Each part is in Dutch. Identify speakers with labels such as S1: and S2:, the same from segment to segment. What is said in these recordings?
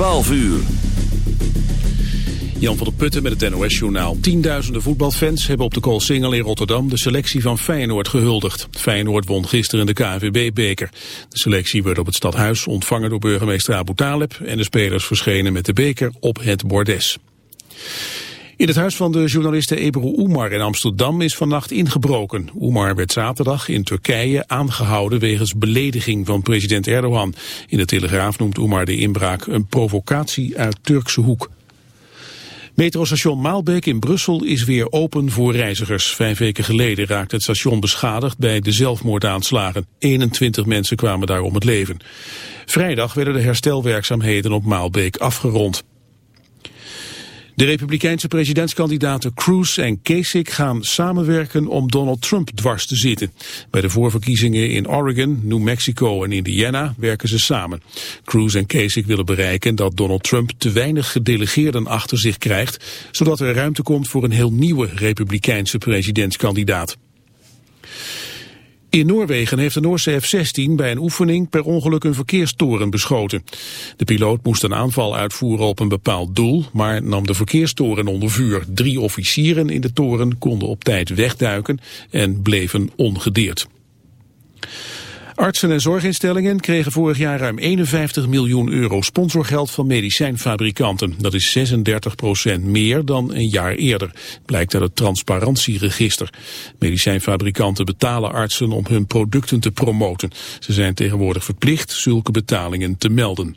S1: 12 uur.
S2: Jan van der Putten met het NOS-journaal. Tienduizenden voetbalfans hebben op de Koolsingel in Rotterdam de selectie van Feyenoord gehuldigd. Feyenoord won gisteren de KNVB-beker. De selectie werd op het stadhuis ontvangen door burgemeester Abu Taleb en de spelers verschenen met de beker op het bordes. In het huis van de journaliste Ebru Umar in Amsterdam is vannacht ingebroken. Umar werd zaterdag in Turkije aangehouden wegens belediging van president Erdogan. In de Telegraaf noemt Umar de inbraak een provocatie uit Turkse hoek. Metrostation Maalbeek in Brussel is weer open voor reizigers. Vijf weken geleden raakte het station beschadigd bij de zelfmoordaanslagen. 21 mensen kwamen daar om het leven. Vrijdag werden de herstelwerkzaamheden op Maalbeek afgerond. De republikeinse presidentskandidaten Cruz en Kasich gaan samenwerken om Donald Trump dwars te zitten. Bij de voorverkiezingen in Oregon, New Mexico en Indiana werken ze samen. Cruz en Kasich willen bereiken dat Donald Trump te weinig gedelegeerden achter zich krijgt, zodat er ruimte komt voor een heel nieuwe republikeinse presidentskandidaat. In Noorwegen heeft de Noorse F-16 bij een oefening per ongeluk een verkeerstoren beschoten. De piloot moest een aanval uitvoeren op een bepaald doel, maar nam de verkeerstoren onder vuur. Drie officieren in de toren konden op tijd wegduiken en bleven ongedeerd. Artsen en zorginstellingen kregen vorig jaar ruim 51 miljoen euro sponsorgeld van medicijnfabrikanten. Dat is 36 procent meer dan een jaar eerder, blijkt uit het transparantieregister. Medicijnfabrikanten betalen artsen om hun producten te promoten. Ze zijn tegenwoordig verplicht zulke betalingen te melden.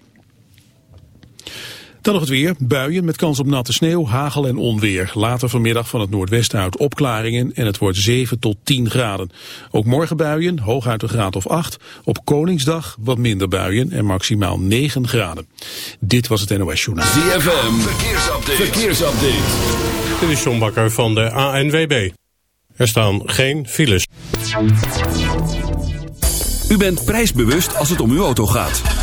S2: Dan nog het weer. Buien met kans op natte sneeuw, hagel en onweer. Later vanmiddag van het noordwesten uit opklaringen en het wordt 7 tot 10 graden. Ook morgen buien, hooguit een graad of 8. Op Koningsdag wat minder buien en maximaal 9 graden. Dit was het NOS Journaal.
S1: ZFM, verkeersupdate. verkeersupdate.
S3: Dit is John Bakker van de ANWB. Er staan geen files.
S1: U bent prijsbewust als het om uw auto gaat.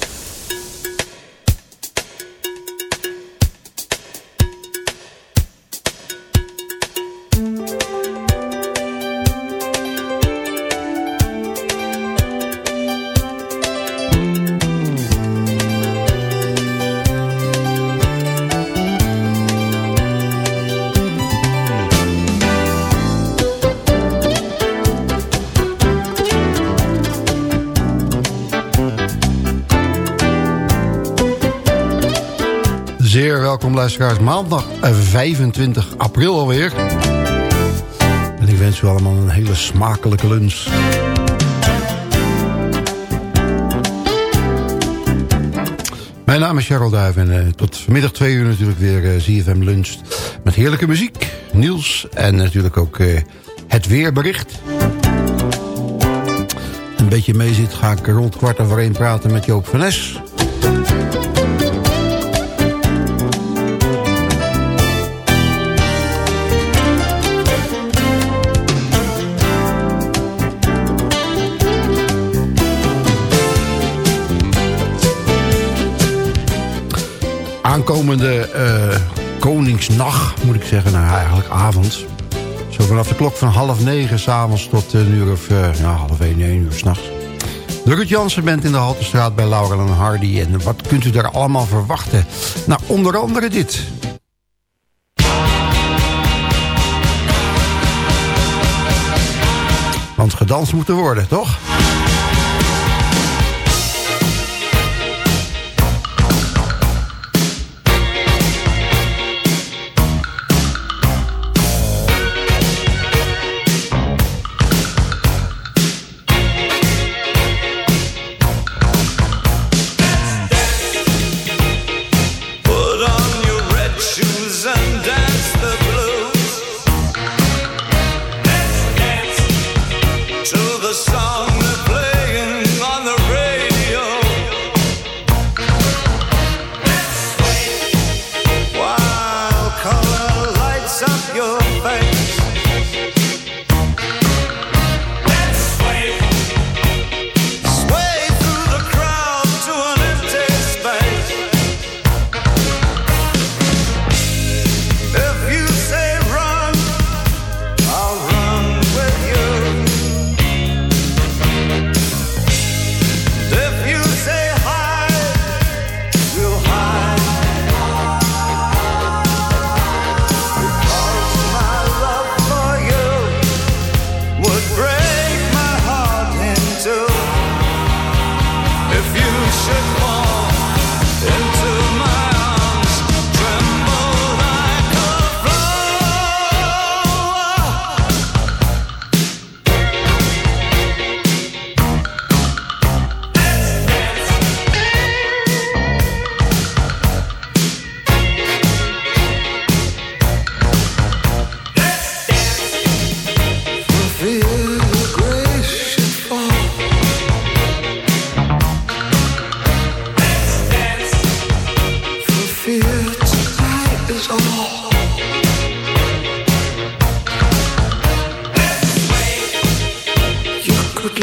S4: Luisteraars. Maandag eh, 25 april alweer. En ik wens u allemaal een hele smakelijke lunch. Mijn naam is Charles Duif en eh, tot vanmiddag twee uur natuurlijk weer eh, ZFM Lunch. Met heerlijke muziek, nieuws en natuurlijk ook eh, het weerbericht. Een beetje mee zit ga ik rond kwart over praten met Joop van Nes. Aankomende eh, Koningsnacht, moet ik zeggen. Nou, eigenlijk avond. Zo vanaf de klok van half negen s'avonds tot een uur of ja, half één, één uur s'nachts. Ruud Jansen bent in de Haltestraat bij Laurel en Hardy. En wat kunt u daar allemaal verwachten? Nou, onder andere dit. Want gedanst moet er worden, toch?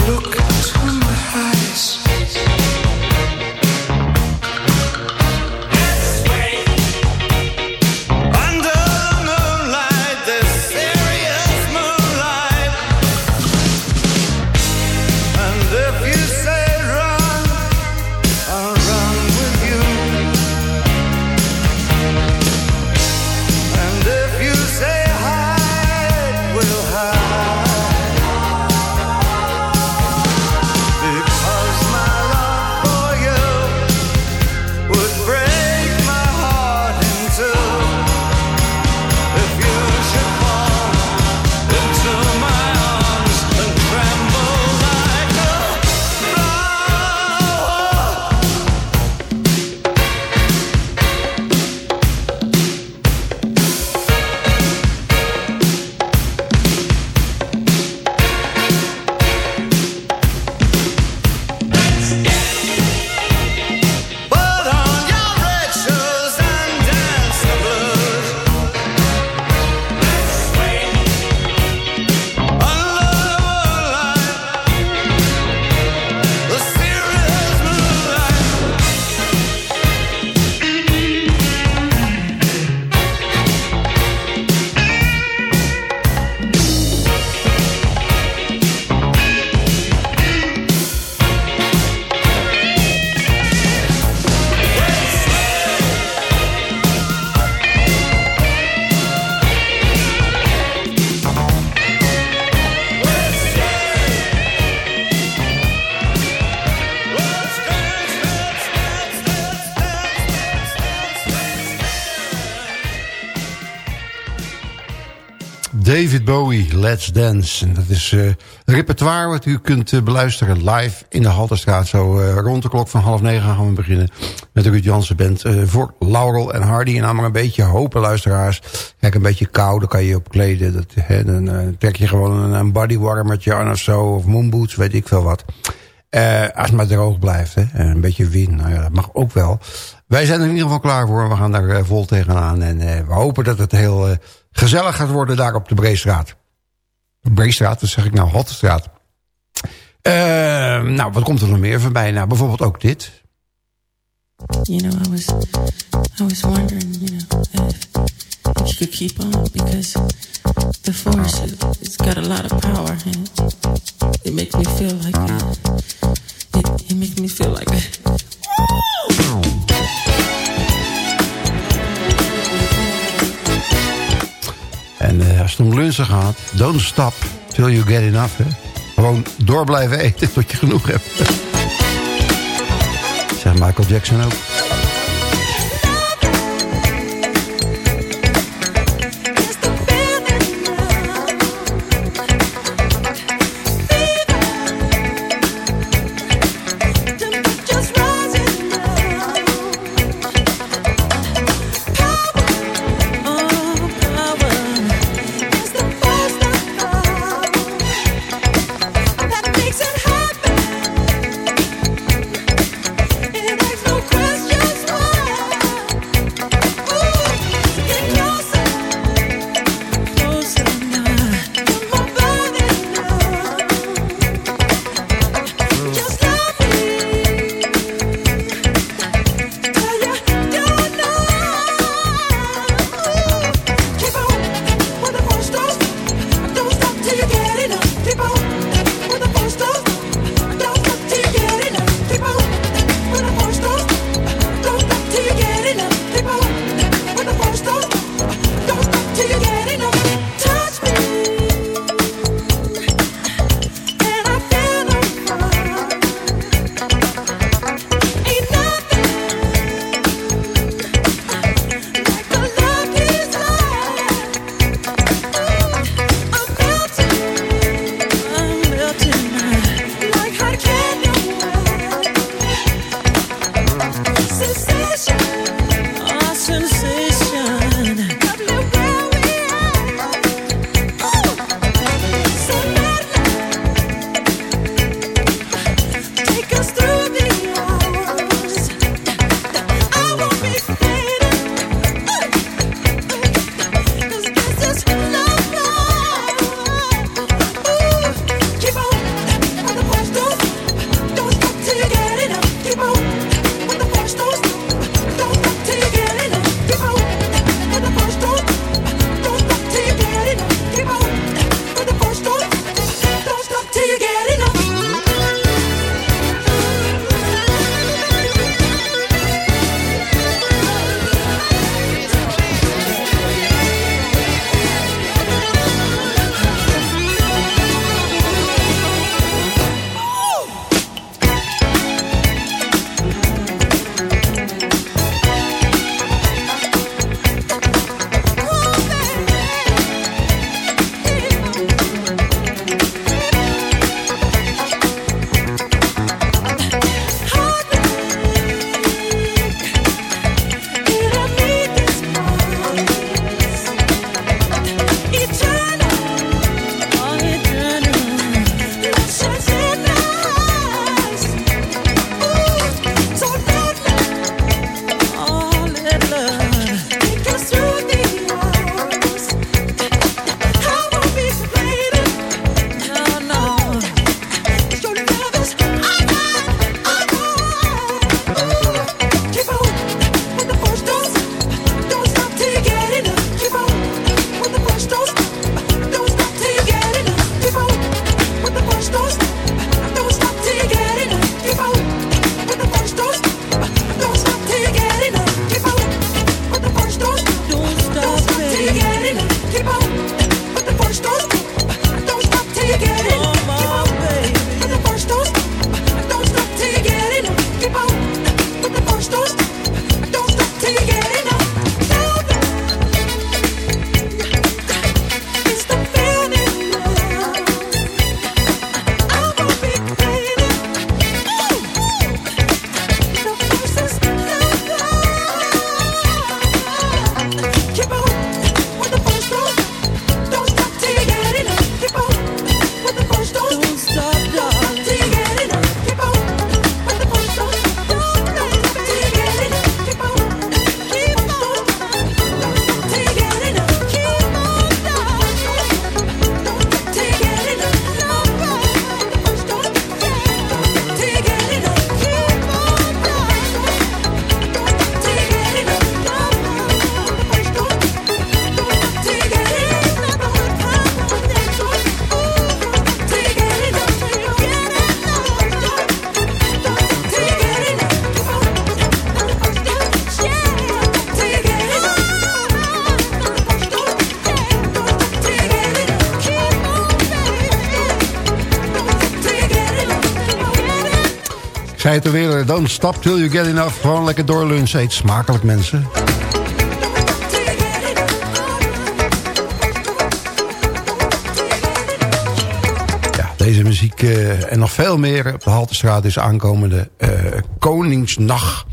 S5: Look into my
S4: David Bowie, Let's Dance. En dat is eh repertoire wat u kunt eh, beluisteren live in de Halterstraat. Zo eh, rond de klok van half negen gaan we beginnen met de Ruud Jansen Band. voor Laurel en Hardy. En maar een beetje hopen luisteraars. Kijk, een beetje kou, dan kan je opkleden. Dat, hè, dan trek je gewoon een, een bodywarmertje aan of zo. Of moonboots, weet ik veel wat. Als het maar droog blijft. Hè. En een beetje wind, nou ja, dat mag ook wel. Wij zijn er in ieder geval klaar voor. We gaan daar vol tegenaan. En we hopen dat het heel gezellig gaat worden daar op de Breestraat. Breestraat, dat zeg ik nou, Hottestraat. Eh, nou, wat komt er nog meer voorbij? Nou, bijvoorbeeld ook dit.
S6: You know, I was, I was wondering, you know, if, if could keep on because the force it, it's got a lot of power and it, it makes me feel like it, it makes me feel like
S7: En eh, als het om lunchen gaat, don't stop till you get enough. Gewoon door blijven eten tot je genoeg hebt. Zegt Michael Jackson ook.
S4: Don't stop till you get enough. Gewoon lekker doorlunchen. Eet smakelijk, mensen. Ja, deze muziek eh, en nog veel meer op de Haltestraat is aankomende eh, Koningsnacht.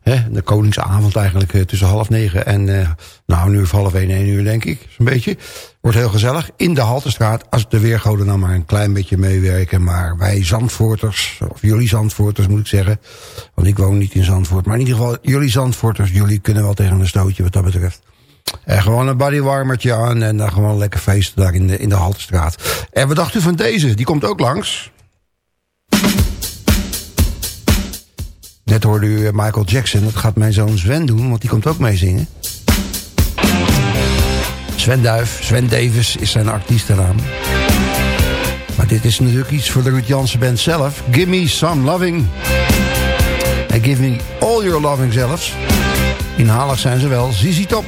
S4: Hè, de Koningsavond eigenlijk eh, tussen half negen en nou nu of half één, één uur denk ik. Zo'n beetje. Wordt heel gezellig. In de Haltestraat, als de weergoden nou maar een klein beetje meewerken. Maar wij Zandvoorters, of jullie Zandvoorters moet ik zeggen. Want ik woon niet in Zandvoort. Maar in ieder geval, jullie Zandvoorters, jullie kunnen wel tegen een stootje wat dat betreft. En gewoon een bodywarmertje aan en dan gewoon lekker feesten daar in de, in de Haltestraat. En wat dacht u van deze? Die komt ook langs. Net hoorde u eh, Michael Jackson. Dat gaat mijn zoon Sven doen, want die komt ook mee zingen. Sven Duif, Sven Davis is zijn artiestennaam. Maar dit is natuurlijk iets voor de Ruud Jansen band zelf. Give me some loving. En give me all your loving zelfs. Inhalig zijn ze wel. Zizi Top.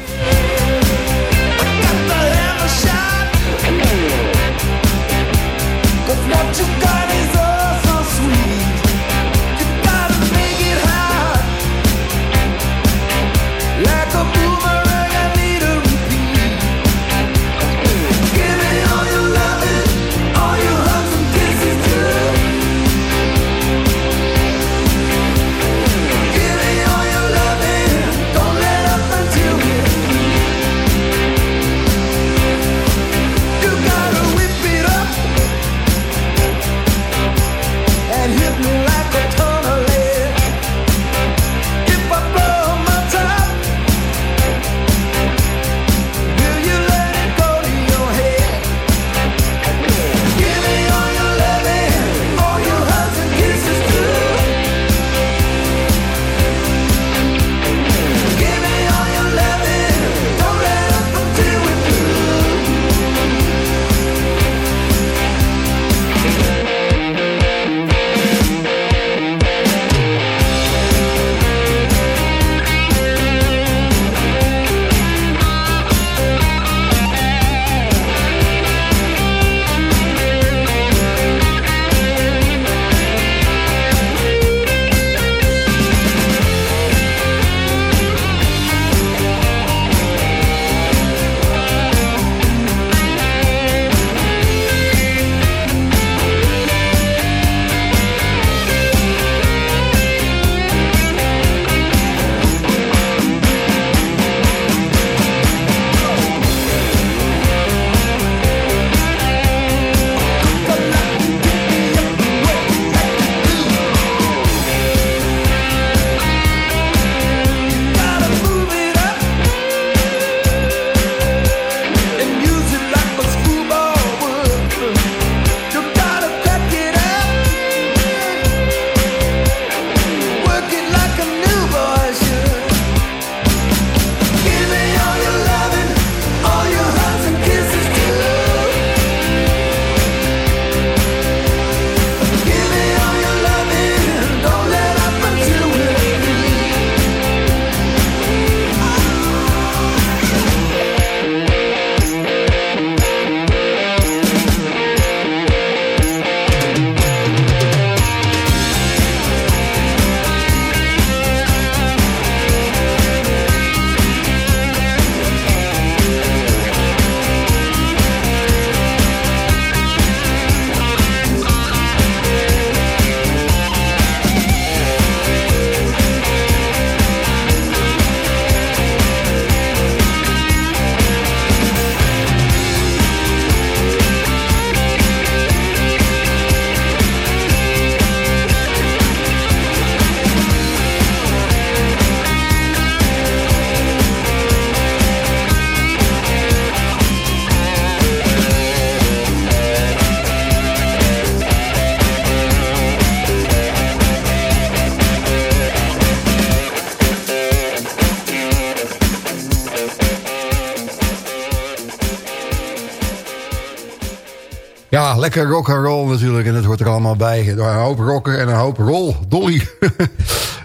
S4: Lekker rock and roll natuurlijk. En dat hoort er allemaal bij. Door een hoop rocker en een hoop roll. Dolly.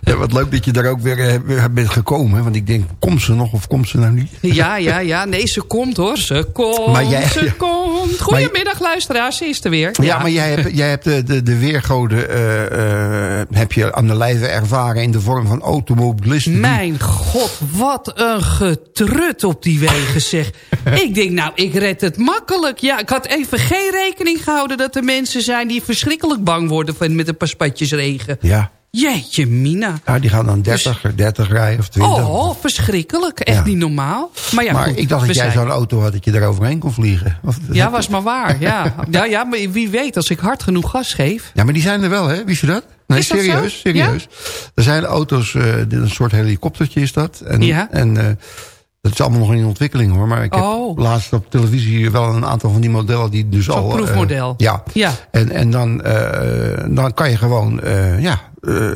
S4: Ja, wat leuk dat je daar ook weer, eh, weer bent gekomen. Want ik denk, komt ze nog of komt ze nou niet?
S8: Ja, ja, ja. Nee, ze komt hoor. Ze komt,
S4: Maar jij-
S8: ze komt. Goedemiddag luisteraars, ze is er weer.
S4: Ja, maar jij hebt, jij hebt de, de, de weergoden eh, eh, heb je aan de lijve ervaren... in de vorm van automobilisten.
S8: Mijn god, wat een getrut op die wegen zeg. ik denk, nou, ik red het makkelijk. Ja, ik had even geen rekening gehouden dat er mensen zijn... die verschrikkelijk bang worden van, met een paar spatjes regen.
S4: Ja,
S8: Jeetje, Mina.
S4: nou, die gaan dan 30, 30 rijden of 20.
S8: Dus- Oh, verschrikkelijk. Echt
S4: Ja.
S8: niet normaal. Maar ja,
S4: maar
S8: goed,
S4: ik dacht dat jij zo'n auto had dat je er overheen kon vliegen. Of,
S8: Ja, was maar waar. Ja. Ja, ja, maar wie weet, als ik hard genoeg gas geef...
S4: Ja, maar die zijn er wel, hè? Wist je dat? Nee,
S8: Is
S4: serieus, serieus. Er zijn auto's, dit een soort helikoptertje is dat. En,
S8: Ja.
S4: en eh, dat is allemaal nog in ontwikkeling hoor. Maar ik heb
S8: Oh.
S4: laatst op televisie wel een aantal van die modellen die dus al... eh,
S8: proefmodel.
S4: ja.
S8: Ja.
S4: En, en dan, dan kan je gewoon ja,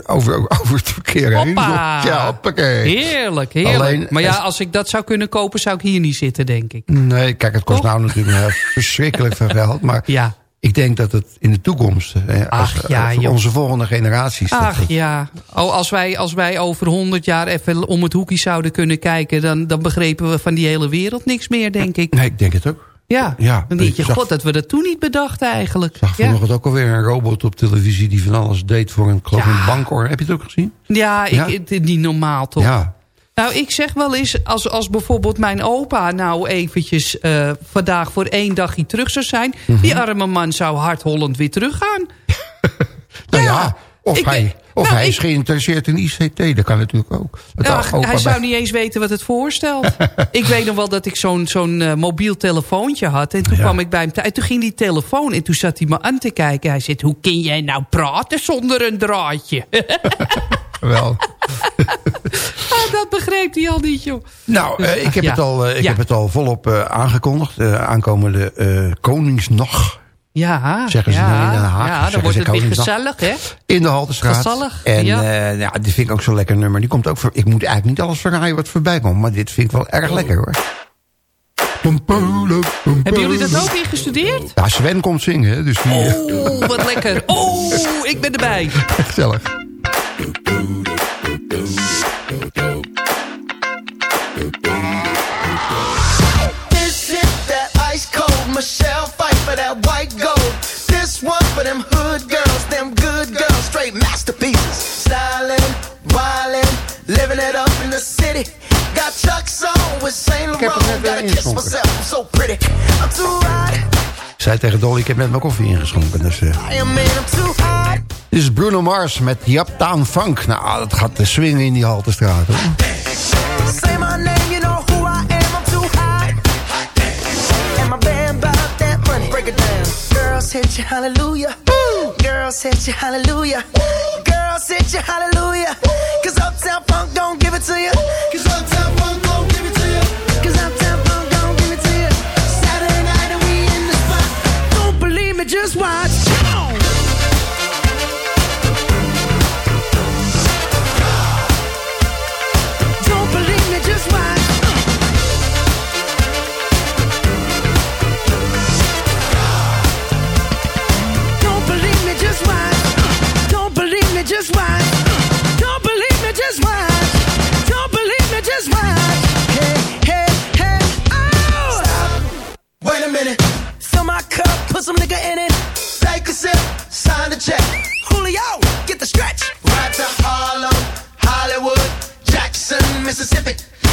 S4: over, over het verkeer heen. Ja, hoppakee.
S8: Heerlijk, heerlijk.
S4: Alleen-
S8: maar ja, als ik dat zou kunnen kopen, zou ik hier niet zitten, denk ik.
S4: Nee, kijk, het kost nou natuurlijk verschrikkelijk veel geld. Maar
S8: Ja.
S4: Ik denk dat het in de toekomst, eh, als,
S8: Ach, ja,
S4: voor
S8: joh.
S4: onze volgende generaties...
S8: Ach
S4: het-
S8: ja, oh, als, wij, als wij over 100 jaar even om het hoekje zouden kunnen kijken... Dan, dan begrepen we van die hele wereld niks meer, denk ik.
S4: Nee, ik denk het ook.
S8: Ja,
S4: Ja,
S8: dan denk je,
S4: ik zag-
S8: god, dat we dat toen niet bedacht eigenlijk.
S4: zag
S8: Ja,
S4: vanochtend ook alweer een robot op televisie... die van alles deed voor een, ik geloof
S8: Ja.
S4: een bank. Hoor. Heb je het ook gezien?
S8: ja, ik, het niet normaal toch?
S4: Ja.
S8: Nou, ik zeg wel eens, als, als bijvoorbeeld mijn opa nou eventjes eh, vandaag voor één dagje terug zou zijn...
S4: Mhm.
S8: die arme man zou hardhollend weer teruggaan.
S4: Nou ja,
S8: Ja,
S4: of,
S8: ik-
S4: hij, of
S8: nou,
S4: hij is
S8: ik-
S4: geïnteresseerd in ICT. Dat kan natuurlijk ook.
S8: Hij
S4: bij-
S8: zou niet eens weten wat het voorstelt. ik weet nog wel dat ik zo'n zo'n eh, mobiel telefoontje had. En toen
S4: Ja.
S8: kwam ik bij hem thuis. Toen ging die telefoon en toen zat hij me aan te kijken. Hij zegt, hoe kun jij nou praten zonder een draadje?
S4: Wel.
S8: Ah, dat begreep hij al niet, joh.
S4: Nou, eh, ik, heb
S8: Ja.
S4: het al, eh, ik
S8: Ja.
S4: heb het al volop eh, aangekondigd. Eh, aankomende eh, Koningsnacht
S8: Ja,
S4: Zeggen ze
S8: ja,
S4: dan in Den Haag,
S8: Ja, dan wordt het weer gezellig, hè?
S4: in de Haltestraat.
S8: Gezellig,
S4: En
S8: ja.
S4: ja, die vind ik ook zo'n lekker nummer. Die komt ook voor, ik moet eigenlijk niet alles verraaien wat voorbij komt. Maar dit vind ik wel erg lekker hoor.
S8: Hebben jullie dat ook ingestudeerd?
S4: Ja, Sven komt zingen, hè, dus die,
S8: Oh, wat lekker. Oh, ik ben erbij.
S4: gezellig.
S9: This is that ice cold Michelle fight for that white gold. This one for them hood girls, them good girls, straight masterpieces. Stylin', wildin', living it up in the city. Got Chuck's on with Saint
S4: heb net
S9: Laurent.
S4: weer
S9: Gotta kiss
S4: ingeschonken.
S9: myself, I'm so pretty. I'm too hot,
S4: Ik zei tegen Dolly, ik heb net mijn koffie ingeschonken. Dus, eh, Dit is Bruno Mars met Uptown Funk. Nou, dat gaat de swingen in die Haltestraat. Hoor.
S9: Say my name, you know who I am, I'm too hot. And my band that break it down. Girls hit you, hallelujah. Girls hit you, hallelujah. Girls hit you, hallelujah. Cause Uptown Funk don't give it to you. Cause Uptown Funk don't give it to you. Cause Uptown Funk don't give it to you. Saturday night and we in the spot. Don't believe me, just watch. Wait a minute. Fill my cup, put some nigga in it. Take a sip, sign the check. Julio, get the stretch. Right to Harlem, Hollywood, Jackson, Mississippi.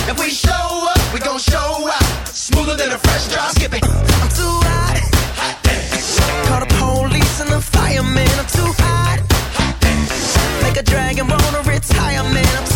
S9: If we show up, we gon' show out. Smoother than a fresh drop. Skip it. I'm too hot. Call the police and the fireman. I'm too hot. Make a dragon wanna retire, man. I'm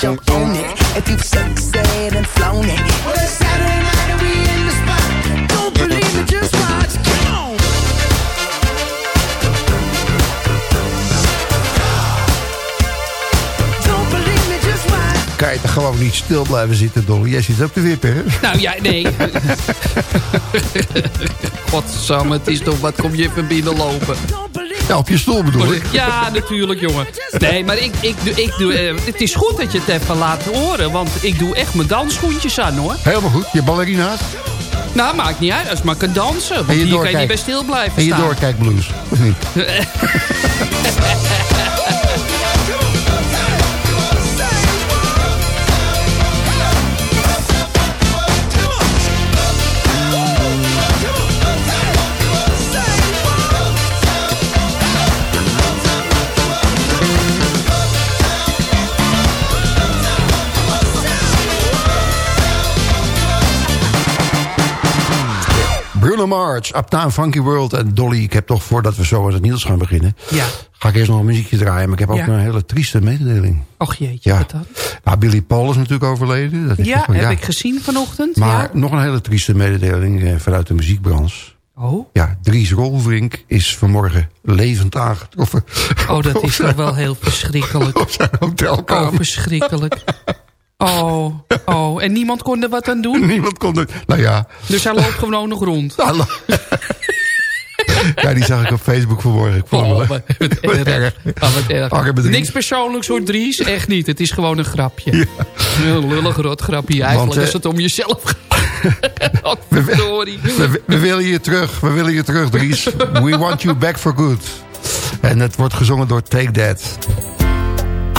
S9: jump on it. If you succeed and flown it. Well, it's Saturday night and we in the spot. Don't believe me, just watch. Come on. Don't believe me, just watch.
S4: Kan je toch gewoon niet stil blijven zitten, Dolly? Jij zit op de wippen, hè?
S8: Nou ja, nee. Godsamme, het is toch wat kom je even binnenlopen.
S4: Ja, op je stoel bedoel ik.
S8: Ja, natuurlijk, jongen. Nee, maar ik, ik, doe- ik doe, eh, het is goed dat je het even laat horen. Want ik doe echt mijn dansschoentjes aan, hoor.
S4: Helemaal goed. Je ballerina's
S8: Nou, maakt niet uit als maar kan dansen. Want
S4: En je
S8: hier kan je niet bij stil blijven
S4: en je
S8: staan.
S4: doorkijkblues. Of niet? Bruno Mars, Uptown Funky World en Dolly. Ik heb toch, voordat we zo aan het nieuws gaan beginnen...
S8: Ja.
S4: ga ik eerst nog een muziekje draaien. Maar ik heb ook
S8: Ja.
S4: een hele trieste mededeling.
S8: Och jeetje,
S4: Ja.
S8: wat dan?
S4: Nou, Billy Paul is natuurlijk overleden. Dat is
S8: Ja,
S4: wel-
S8: heb ik gezien vanochtend.
S4: Maar nog een hele trieste mededeling eh, vanuit de muziekbranche.
S8: Oh.
S4: Ja, Dries Rolvrink is vanmorgen levend aangetroffen.
S8: oh, dat is toch wel heel verschrikkelijk.
S4: Op zijn hotelkamer.
S8: Oh, verschrikkelijk. Oh, oh, en niemand kon er wat aan doen?
S4: Niemand kon er... Nou ja,
S8: Dus hij loopt gewoon nog rond.
S4: ja, die zag ik op Facebook vanmorgen. Ik vond
S8: Oh, wat, wat erg. Oh, wat erg. Niks persoonlijks hoor, Dries. Echt niet. Het is gewoon een grapje. Een lullig rot grapje eigenlijk.
S4: Want, eh,
S8: als het om jezelf gaat. Oh.
S4: We, we willen je terug, we willen je terug, Dries. We want you back for good. En het wordt gezongen door Take That.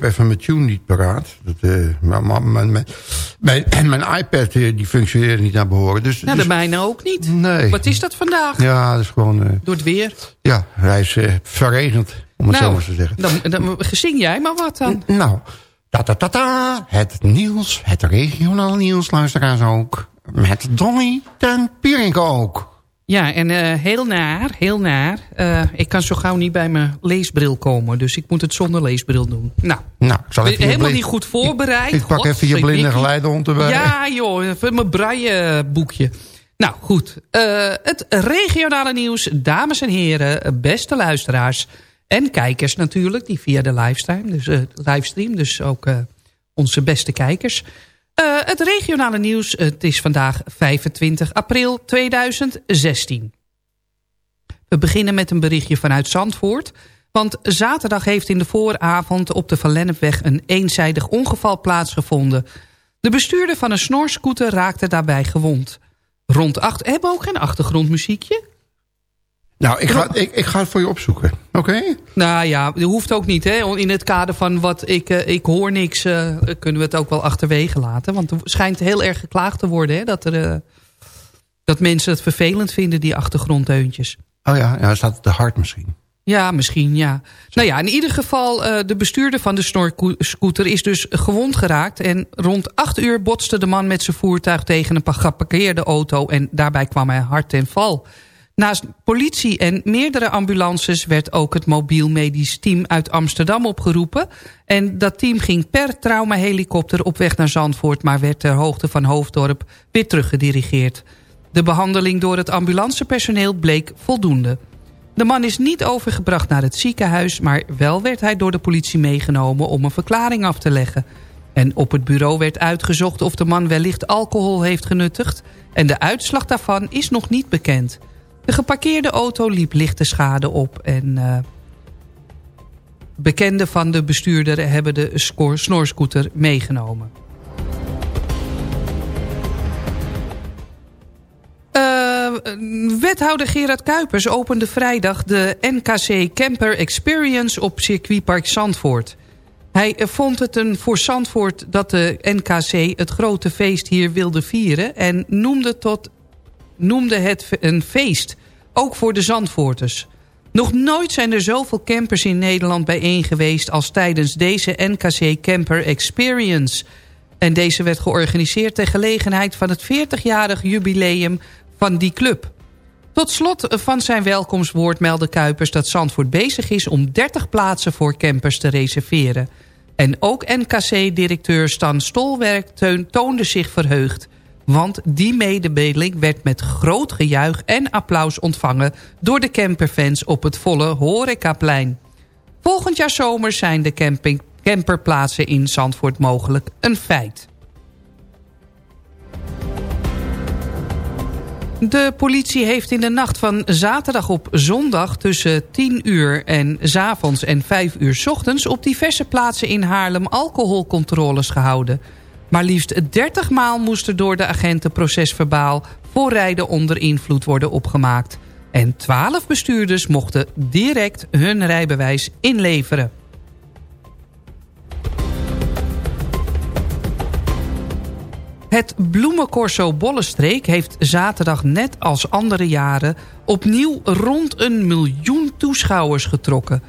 S4: heb even mijn tune niet paraat. Dat, eh, mijn, mijn, mijn, mijn, en mijn iPad eh, die functioneerde niet naar behoren. Dus,
S8: Nou,
S4: dus-
S8: de mijne ook niet.
S4: Nee.
S8: Wat is dat vandaag?
S4: Ja, dat is gewoon... eh,
S8: Door het weer?
S4: ja, hij is eh, verregend, om het zo
S8: nou,
S4: maar te zeggen.
S8: dan, dan zing jij maar wat dan.
S4: Nou, ta ta ta ta, het nieuws, het regionale nieuws, luisteraars ook. Met Dolly ten Pierink ook.
S8: Ja, en eh, heel naar, heel naar. Eh, ik kan zo gauw niet bij mijn leesbril komen. Dus ik moet het zonder leesbril doen. Nou,
S4: Nou, ik zal even je
S8: helemaal
S4: blind-
S8: niet goed voorbereid.
S4: Ik, ik pak
S8: God,
S4: even je blinde
S8: Mickey.
S4: geleidehond erbij.
S8: Ja joh, even mijn braille boekje. Nou goed, Eh, het regionale nieuws, dames en heren, beste luisteraars... en kijkers natuurlijk, die via de livestream, dus, eh, livestream, dus ook eh, onze beste kijkers... Eh, het regionale nieuws, het is vandaag 25 april 2016. We beginnen met een berichtje vanuit Zandvoort. Want zaterdag heeft in de vooravond op de Van Lennepweg een eenzijdig ongeval plaatsgevonden. De bestuurder van een snorscooter raakte daarbij gewond. Rond acht... Hebben we ook geen achtergrondmuziekje?
S4: Nou, ik ga, ik, ik ga het voor je opzoeken. Oké?
S8: Nou ja, dat hoeft ook niet. Hè? In het kader van wat ik, eh, ik hoor niks, eh, kunnen we het ook wel achterwege laten. Want er schijnt heel erg geklaagd te worden. Hè? Dat, er, eh, dat mensen het vervelend vinden, die achtergronddeuntjes.
S4: Oh ja, ja staat te hard misschien.
S8: Ja, misschien, ja. Nou ja, in ieder geval, de bestuurder van de snorscooter is dus gewond geraakt. En rond acht uur botste de man met zijn voertuig tegen een geparkeerde auto. En daarbij kwam hij hard ten val. Naast politie en meerdere ambulances werd ook het mobiel medisch team uit Amsterdam opgeroepen. En dat team ging per traumahelikopter op weg naar Zandvoort... maar werd ter hoogte van Hoofddorp weer teruggedirigeerd. De behandeling door het ambulancepersoneel bleek voldoende. De man is niet overgebracht naar het ziekenhuis... maar wel werd hij door de politie meegenomen om een verklaring af te leggen. En op het bureau werd uitgezocht of de man wellicht alcohol heeft genuttigd... en de uitslag daarvan is nog niet bekend. De geparkeerde auto liep lichte schade op en... eh, bekenden van de bestuurder hebben de snorscooter meegenomen. Eh, wethouder Gerard Kuipers opende vrijdag de NKC Camper Experience op circuitpark Zandvoort. Hij vond het een voor Zandvoort dat de NKC het grote feest hier wilde vieren... en noemde, tot, noemde het een feest, ook voor de Zandvoorters. Nog nooit zijn er zoveel campers in Nederland bijeen geweest... als tijdens deze NKC Camper Experience... En deze werd georganiseerd ter gelegenheid van het 40-jarig jubileum van die club. Tot slot van zijn welkomstwoord meldde Kuipers dat Zandvoort bezig is om 30 plaatsen voor campers te reserveren. En ook NKC-directeur Stan Stolwerk toonde zich verheugd. Want die mededeling werd met groot gejuich en applaus ontvangen... door de camperfans op het volle Horecaplein. Volgend jaar zomer zijn de camping, camperplaatsen in Zandvoort mogelijk een feit. De politie heeft in de nacht van zaterdag op zondag tussen 10 uur en 's avonds en 5 uur 's ochtends op diverse plaatsen in Haarlem alcoholcontroles gehouden. Maar liefst 30 maal moest er door de agenten procesverbaal voor rijden onder invloed worden opgemaakt. En 12 bestuurders mochten direct hun rijbewijs inleveren. Het bloemencorso Bollestreek heeft zaterdag net als andere jaren... opnieuw rond een miljoen toeschouwers getrokken.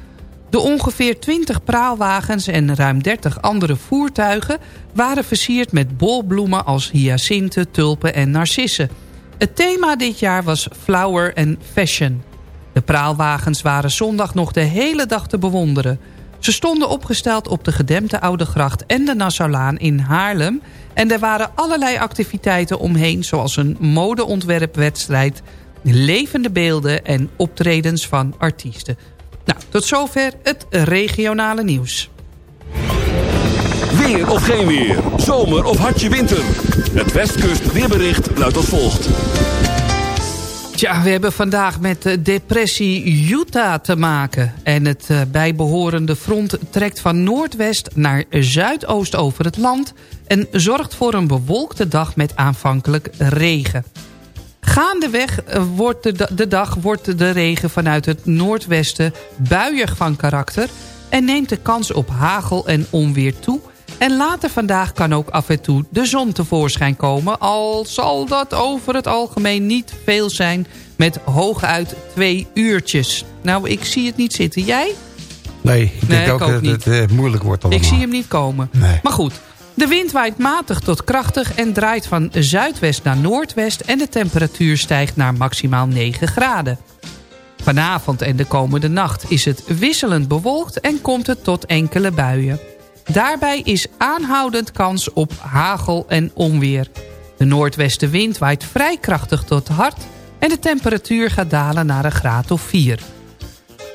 S8: De ongeveer 20 praalwagens en ruim 30 andere voertuigen... waren versierd met bolbloemen als hyacinten, tulpen en narcissen. Het thema dit jaar was Flower and Fashion. De praalwagens waren zondag nog de hele dag te bewonderen... Ze stonden opgesteld op de gedempte Oude Gracht en de Nassaulaan in Haarlem. En er waren allerlei activiteiten omheen, zoals een modeontwerpwedstrijd... levende beelden en optredens van artiesten. Nou, tot zover het regionale nieuws.
S1: Weer of geen weer. Zomer of hartje winter. Het Westkust weerbericht luidt als volgt.
S8: Tja, we hebben vandaag met de depressie Utah te maken. En het eh, bijbehorende front trekt van noordwest naar zuidoost over het land... en zorgt voor een bewolkte dag met aanvankelijk regen. Gaandeweg eh, wordt de, de dag wordt de regen vanuit het noordwesten buiig van karakter... en neemt de kans op hagel en onweer toe... En later vandaag kan ook af en toe de zon tevoorschijn komen... al zal dat over het algemeen niet veel zijn met hooguit twee uurtjes. Nou, ik zie het niet zitten. Jij?
S4: Nee, ik denk
S8: Nee,
S4: ook,
S8: ik ook
S4: dat
S8: niet.
S4: het eh, moeilijk wordt allemaal.
S8: Ik zie hem niet komen.
S4: Nee.
S8: Maar goed, de wind waait matig tot krachtig en draait van zuidwest naar noordwest... en de temperatuur stijgt naar maximaal 9 graden. Vanavond en de komende nacht is het wisselend bewolkt en komt het tot enkele buien. Daarbij is aanhoudend kans op hagel en onweer. De noordwestenwind waait vrij krachtig tot hard... en de temperatuur gaat dalen naar een graad of 4.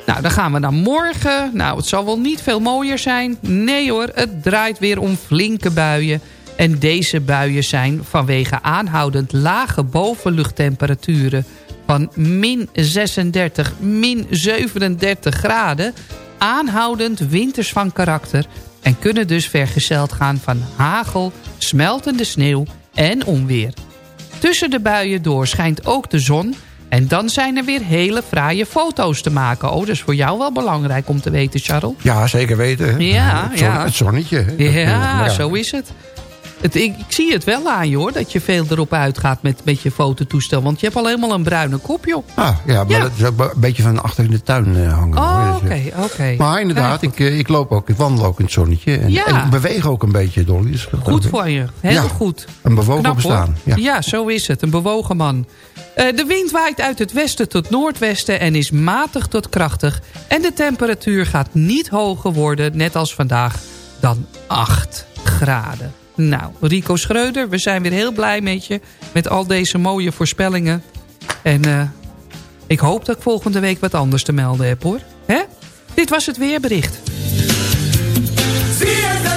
S8: Nou, dan gaan we naar morgen. Nou, het zal wel niet veel mooier zijn. Nee hoor, het draait weer om flinke buien. En deze buien zijn vanwege aanhoudend lage bovenluchttemperaturen... van min 36, min 37 graden... aanhoudend winters van karakter... en kunnen dus vergezeld gaan van hagel, smeltende sneeuw en onweer. Tussen de buien door schijnt ook de zon... en dan zijn er weer hele fraaie foto's te maken. Oh, dat is voor jou wel belangrijk om te weten, Charles.
S4: Ja, zeker weten.
S8: Ja,
S4: het, zon-
S8: ja.
S4: het zonnetje. Dat, eh,
S8: Ja, zo is het. Het ik, ik zie het wel aan je hoor, dat je veel erop uitgaat met, met je fototoestel. Want je hebt al helemaal een bruine kop, joh.
S4: Ah, ja, maar
S8: Ja.
S4: dat is ook een beetje van achter in de tuin eh, hangen.
S8: Oh, oké,
S4: Dus, eh,
S8: oké.
S4: Maar inderdaad,
S8: Ja,
S4: ik, eh, ik loop ook, ik wandel ook in het zonnetje. En,
S8: Ja.
S4: en ik beweeg ook een beetje, Dolly. Dus
S8: Goed voor je, heel goed.
S4: Een bewogen
S8: Knap,
S4: bestaan. Ja.
S8: Ja. zo is het. Een bewogen man. De wind waait uit het westen tot noordwesten en is matig tot krachtig. En de temperatuur gaat niet hoger worden, net als vandaag, dan 8 graden. Nou, Rico Schreuder, we zijn weer heel blij met je. Met al deze mooie voorspellingen. En eh, ik hoop dat ik volgende week wat anders te melden heb, hoor. Hè? Dit was het weerbericht.
S10: Het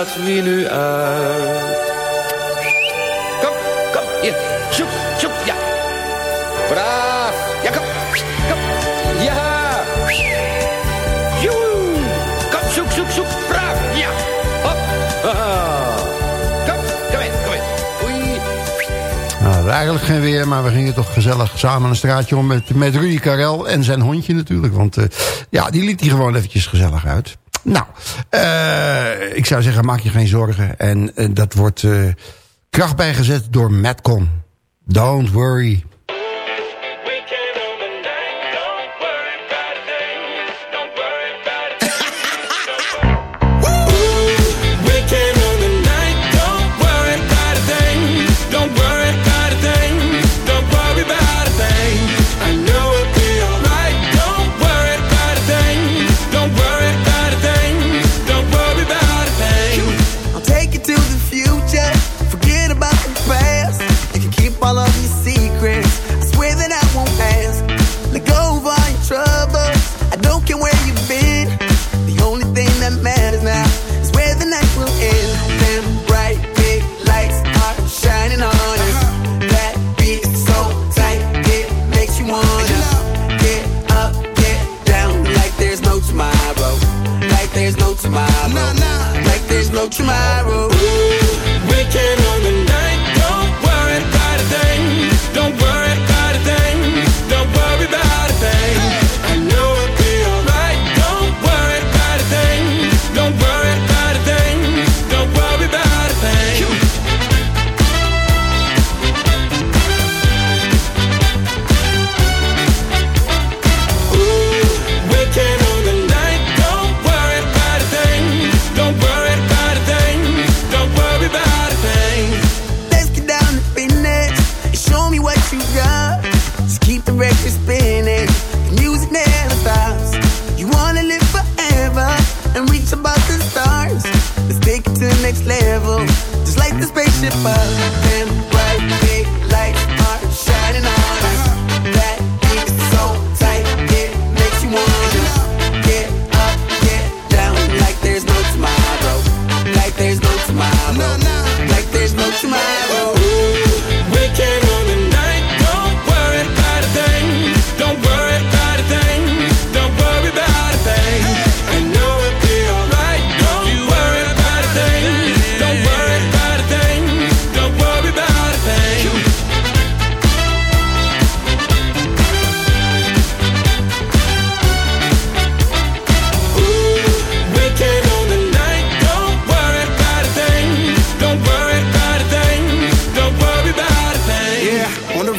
S11: Laat wie nu uit?
S4: Kom, kom, hier. Zoek, zoek, ja. Braaf. Ja, kom. Kom. Ja. Joe. Kom, zoek, zoek, zoek. Braaf. Ja. Hop. Haha. Kom, kom in, kom in. Oei.
S9: Nou, eigenlijk geen weer, maar we gingen toch gezellig samen een straatje om met, met Rudy Karel en zijn hondje natuurlijk. Want eh, ja, die liet hij gewoon eventjes gezellig uit. Nou, eh, ik zou zeggen, maak je geen zorgen. En eh, dat wordt eh, kracht bijgezet door Madcon. Don't worry.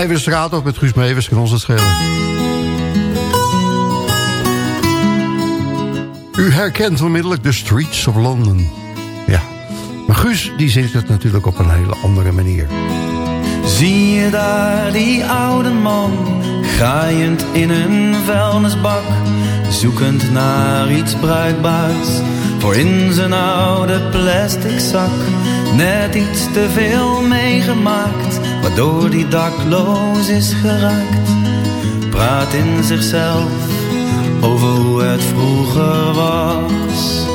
S9: Even de straat op met Guus Meeuwis, kan ons dat. U herkent onmiddellijk de streets of London. Ja, maar Guus die zingt het natuurlijk op een hele andere manier.
S5: Zie je daar die oude man, gaaiend in een vuilnisbak, zoekend naar iets bruikbaars, voor in zijn oude plastic zak. Net iets te veel meegemaakt, waardoor die dakloos is geraakt. Praat in zichzelf over hoe het vroeger was.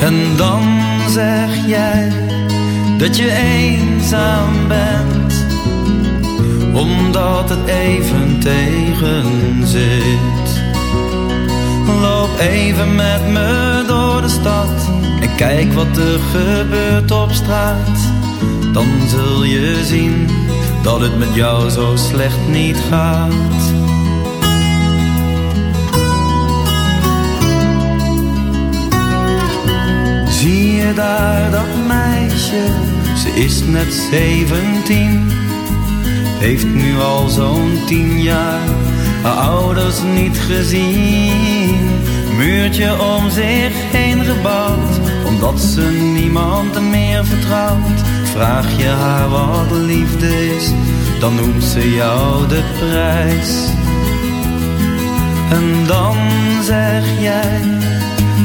S5: En dan zeg jij dat je eenzaam bent, omdat het even tegen zit. Loop even met me door de stad en kijk wat er gebeurt op straat. Dan zul je zien dat het met jou zo slecht niet gaat. Zie je daar dat meisje? Ze is net zeventien. Heeft nu al zo'n tien jaar haar ouders niet gezien. Muurtje om zich heen gebouwd, omdat ze niemand meer vertrouwt. Vraag je haar wat liefde is, dan noemt ze jou de prijs. En dan zeg jij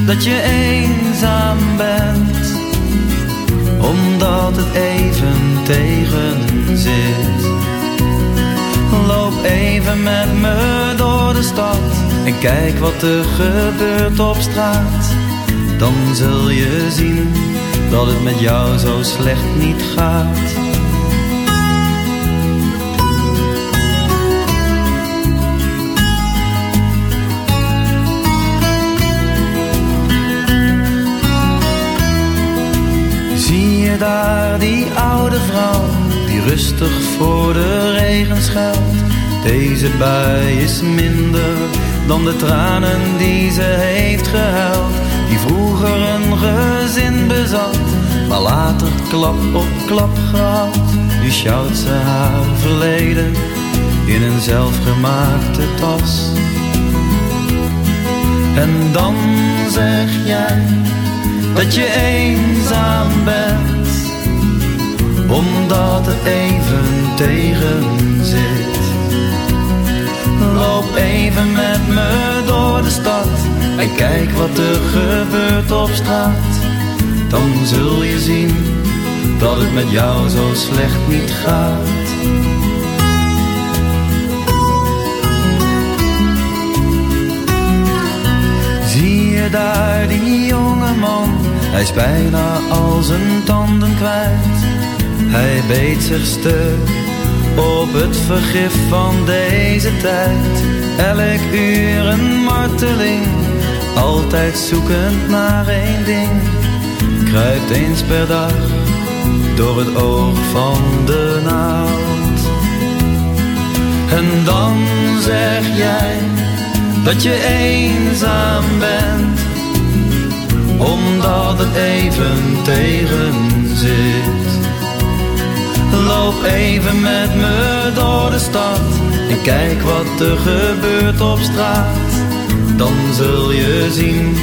S5: dat je eenzaam bent, omdat het even tegen zit. Loop even met me door de stad en kijk wat er gebeurt op straat. Dan zul je zien dat het met jou zo slecht niet gaat. Zie je daar die oude vrouw die rustig voor de regen schuilt? Deze bui is minder dan de tranen die ze heeft gehuild. Die vroeger een gezin bezat, maar later klap op klap gehad. Nu sjouwt ze haar verleden in een zelfgemaakte tas. En dan zeg jij dat je eenzaam bent, omdat het even tegen zit. Loop even met me door de stad en kijk wat er gebeurt op straat. Dan zul je zien dat het met jou zo slecht niet gaat. Zie je daar die jonge man, hij is bijna al zijn tanden kwijt. Hij beet zich stuk op het vergif van deze tijd. Elk uur een marteling, altijd zoekend naar één ding. Kruipt eens per dag door het oog van de naald. En dan zeg jij dat je eenzaam bent, omdat het even tegen zit. Loop even met me door de stad en kijk wat er gebeurt op straat. Dan zul je zien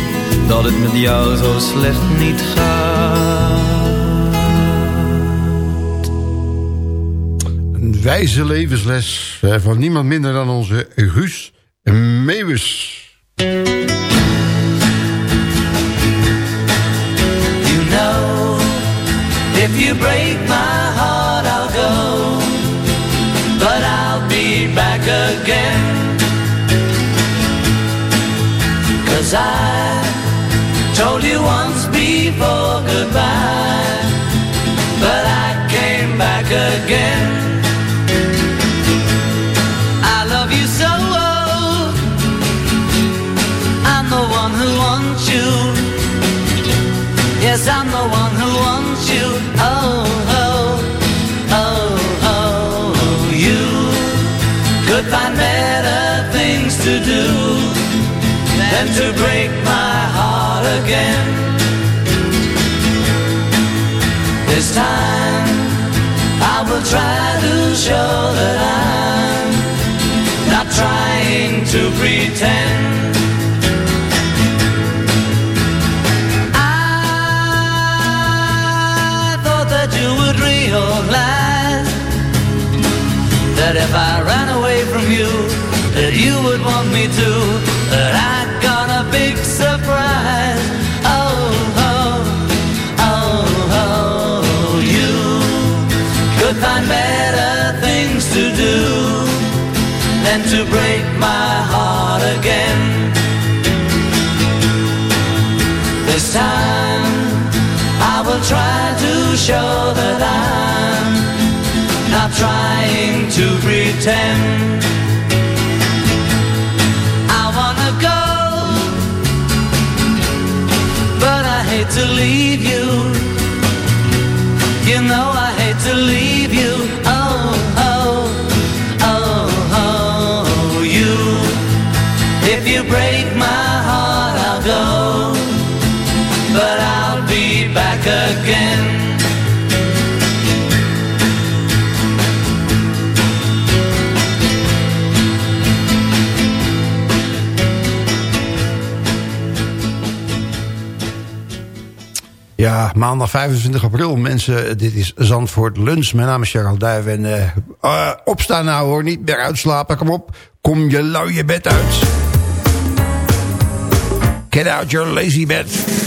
S5: dat het met jou zo slecht niet gaat.
S4: Een wijze levensles eh, van niemand minder dan onze Guus Meeuwis.
S10: You know, if you break told you once before goodbye. But I came back again. I love you so. I'm the one who wants you. Yes, I'm the one who wants you. Oh, oh, oh, oh. You could find better things to do than to break my heart again. This time I will try to show that I'm not trying to pretend. I thought that you would realize that if I ran away from you, that you would want me to. That I got a big surprise. to break my heart again. This time I will try to show that I'm not trying to pretend. I wanna go, but I hate to leave you. You know I hate to leave.
S4: Maandag 25 april, mensen. Dit is Zandvoort Lunch. Mijn naam is Charles Duijf. En eh, eh, opstaan nou hoor, niet meer uitslapen. Kom op, kom je luie bed uit. Get out your lazy bed.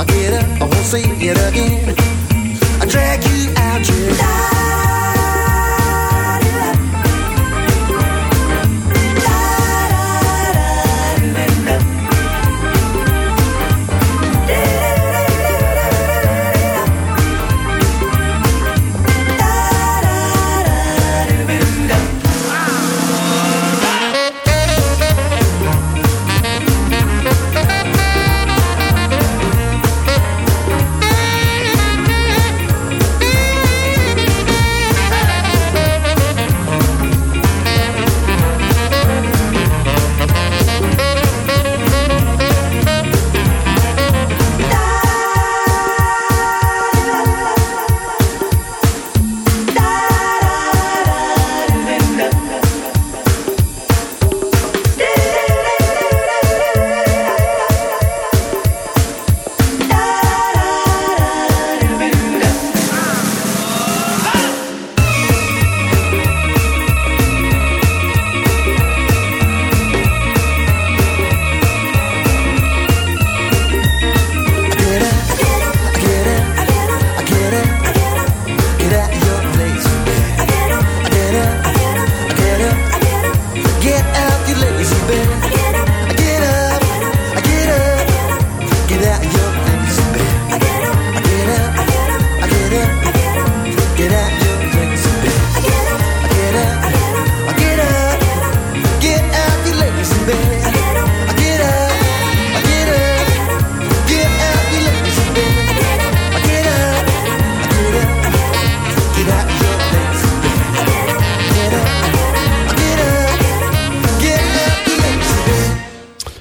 S9: I get up, I won't say it again. I drag you out, yeah.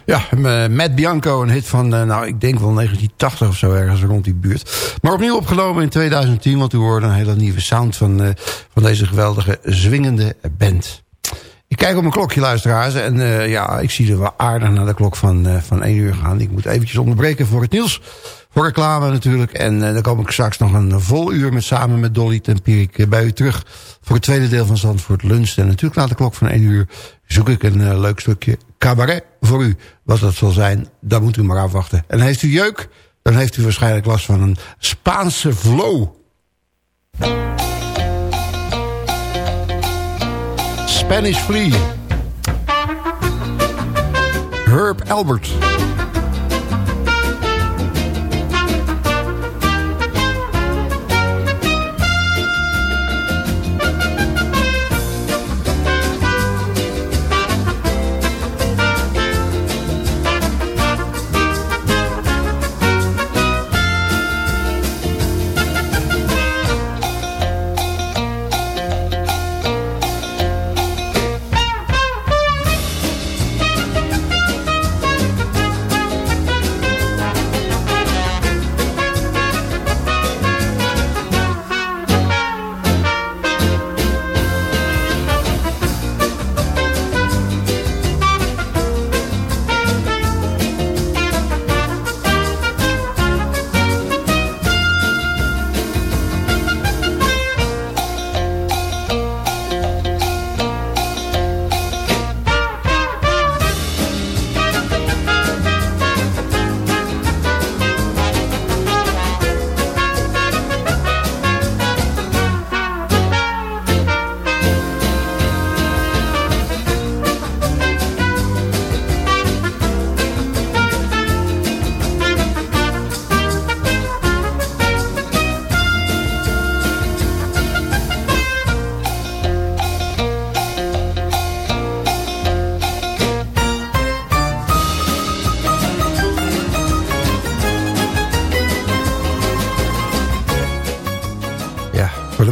S4: Ja, eh, Matt Bianco, een hit van, eh, nou, ik denk wel 1980 of zo, ergens rond die buurt. Maar opnieuw opgenomen in 2010, want u hoorde een hele nieuwe sound van, eh, van deze geweldige zwingende band. Ik kijk op mijn klokje, luisteraars, en eh, ja, ik zie er wel aardig naar de klok van, eh, van 1 uur gaan. Ik moet eventjes onderbreken voor het nieuws voor reclame natuurlijk. En eh, dan kom ik straks nog een vol uur met, samen met Dolly Tempierik eh, bij u terug... voor het tweede deel van Zandvoort Lunch. En natuurlijk na de klok van 1 uur zoek ik een eh, leuk stukje cabaret voor u. Wat dat zal zijn, daar moet u maar afwachten. En heeft u jeuk, dan heeft u waarschijnlijk last van een Spaanse flow. Spanish Flea. Herb Albert.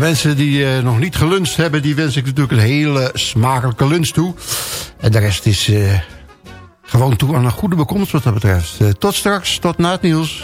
S4: Mensen die eh, nog niet geluncht hebben... die wens ik natuurlijk een hele smakelijke lunch toe. En de rest is eh, gewoon toe aan een goede bekomst wat dat betreft. Eh, tot straks, tot na het nieuws.